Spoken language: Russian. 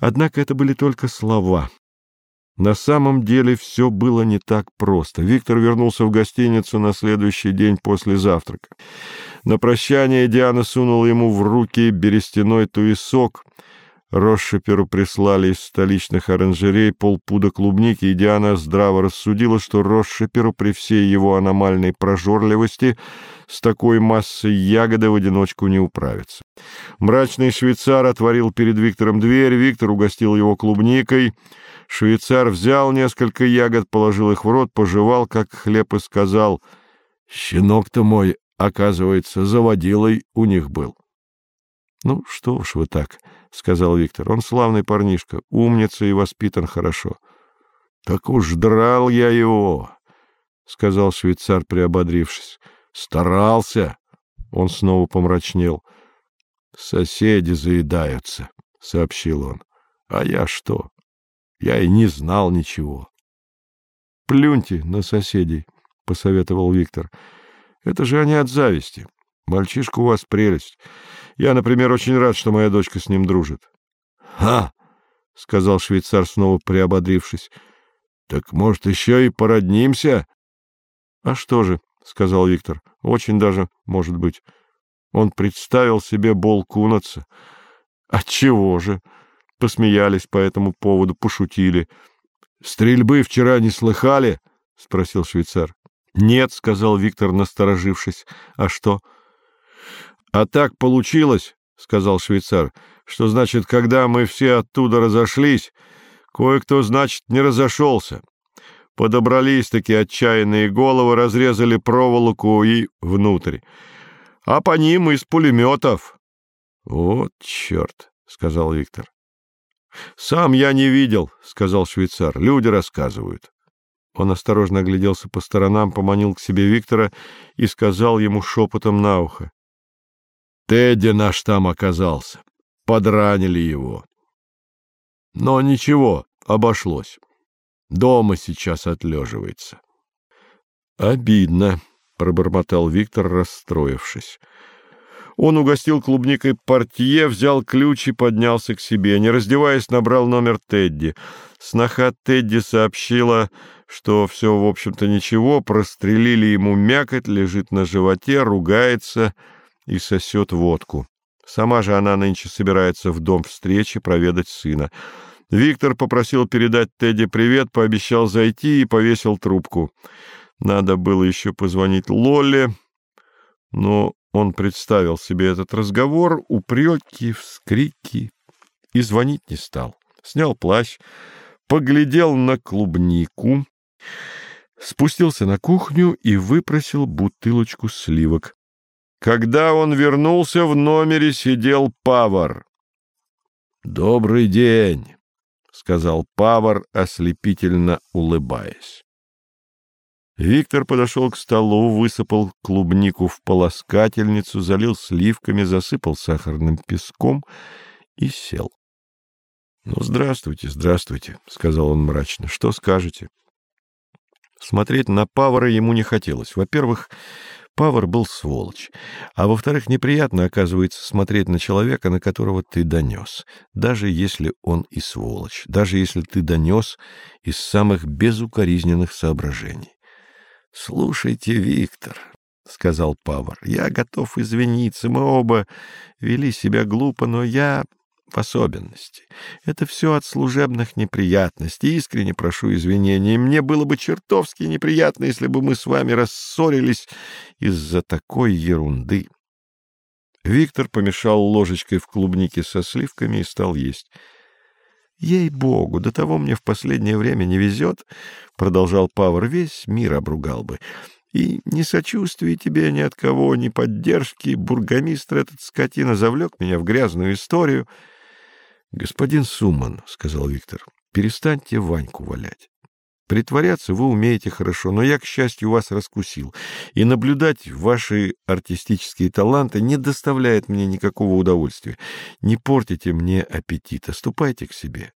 Однако это были только слова. На самом деле все было не так просто. Виктор вернулся в гостиницу на следующий день после завтрака. На прощание Диана сунула ему в руки берестяной туесок. Росшиперу прислали из столичных оранжерей полпуда клубники, и Диана здраво рассудила, что Росшиперу при всей его аномальной прожорливости с такой массой ягоды в одиночку не управится. Мрачный швейцар отворил перед Виктором дверь, Виктор угостил его клубникой — Швейцар взял несколько ягод, положил их в рот, пожевал, как хлеб, и сказал, «Щенок-то мой, оказывается, заводилой у них был». «Ну, что уж вы так», — сказал Виктор, — «он славный парнишка, умница и воспитан хорошо». «Так уж драл я его», — сказал швейцар, приободрившись. «Старался». Он снова помрачнел. «Соседи заедаются», — сообщил он. «А я что? Я и не знал ничего. — Плюньте на соседей, — посоветовал Виктор. — Это же они от зависти. Мальчишка у вас прелесть. Я, например, очень рад, что моя дочка с ним дружит. — Ха! — сказал швейцар, снова приободрившись. — Так, может, еще и породнимся? — А что же, — сказал Виктор, — очень даже, может быть. Он представил себе Бол Кунаца. — Отчего же? — посмеялись по этому поводу, пошутили. — Стрельбы вчера не слыхали? — спросил швейцар. — Нет, — сказал Виктор, насторожившись. — А что? — А так получилось, — сказал швейцар, — что, значит, когда мы все оттуда разошлись, кое-кто, значит, не разошелся. Подобрались такие отчаянные головы, разрезали проволоку и внутрь. А по ним из пулеметов. — Вот черт, — сказал Виктор. — Сам я не видел, — сказал швейцар. — Люди рассказывают. Он осторожно огляделся по сторонам, поманил к себе Виктора и сказал ему шепотом на ухо. — Тедди наш там оказался. Подранили его. Но ничего, обошлось. Дома сейчас отлеживается. — Обидно, — пробормотал Виктор, расстроившись. Он угостил клубникой портье, взял ключ и поднялся к себе. Не раздеваясь, набрал номер Тедди. Сноха Тедди сообщила, что все, в общем-то, ничего, прострелили ему мякоть, лежит на животе, ругается и сосет водку. Сама же она нынче собирается в дом встречи проведать сына. Виктор попросил передать Тедди привет, пообещал зайти и повесил трубку. Надо было еще позвонить Лоле, но он представил себе этот разговор, упреки, вскрики, и звонить не стал. Снял плащ, поглядел на клубнику, спустился на кухню и выпросил бутылочку сливок. Когда он вернулся, в номере сидел Павар. «Добрый день», — сказал Павар, ослепительно улыбаясь. Виктор подошел к столу, высыпал клубнику в полоскательницу, залил сливками, засыпал сахарным песком и сел. — Ну, здравствуйте, здравствуйте, — сказал он мрачно. — Что скажете? Смотреть на Павара ему не хотелось. Во-первых, Павар был сволочь, а во-вторых, неприятно, оказывается, смотреть на человека, на которого ты донес, даже если он и сволочь, даже если ты донес из самых безукоризненных соображений. — Слушайте, Виктор, — сказал Павар, — я готов извиниться. Мы оба вели себя глупо, но я в особенности. Это все от служебных неприятностей. Искренне прошу извинения. Мне было бы чертовски неприятно, если бы мы с вами рассорились из-за такой ерунды. Виктор помешал ложечкой в клубнике со сливками и стал есть. Ей-богу, до того мне в последнее время не везет, — продолжал Павр, — весь мир обругал бы. И ни сочувствия тебе ни от кого, ни поддержки. Бургомистр этот скотина завлек меня в грязную историю. — Господин Суман, — сказал Виктор, — перестаньте Ваньку валять. Притворяться вы умеете хорошо, но я, к счастью, вас раскусил, и наблюдать ваши артистические таланты не доставляет мне никакого удовольствия. Не портите мне аппетита, ступайте к себе.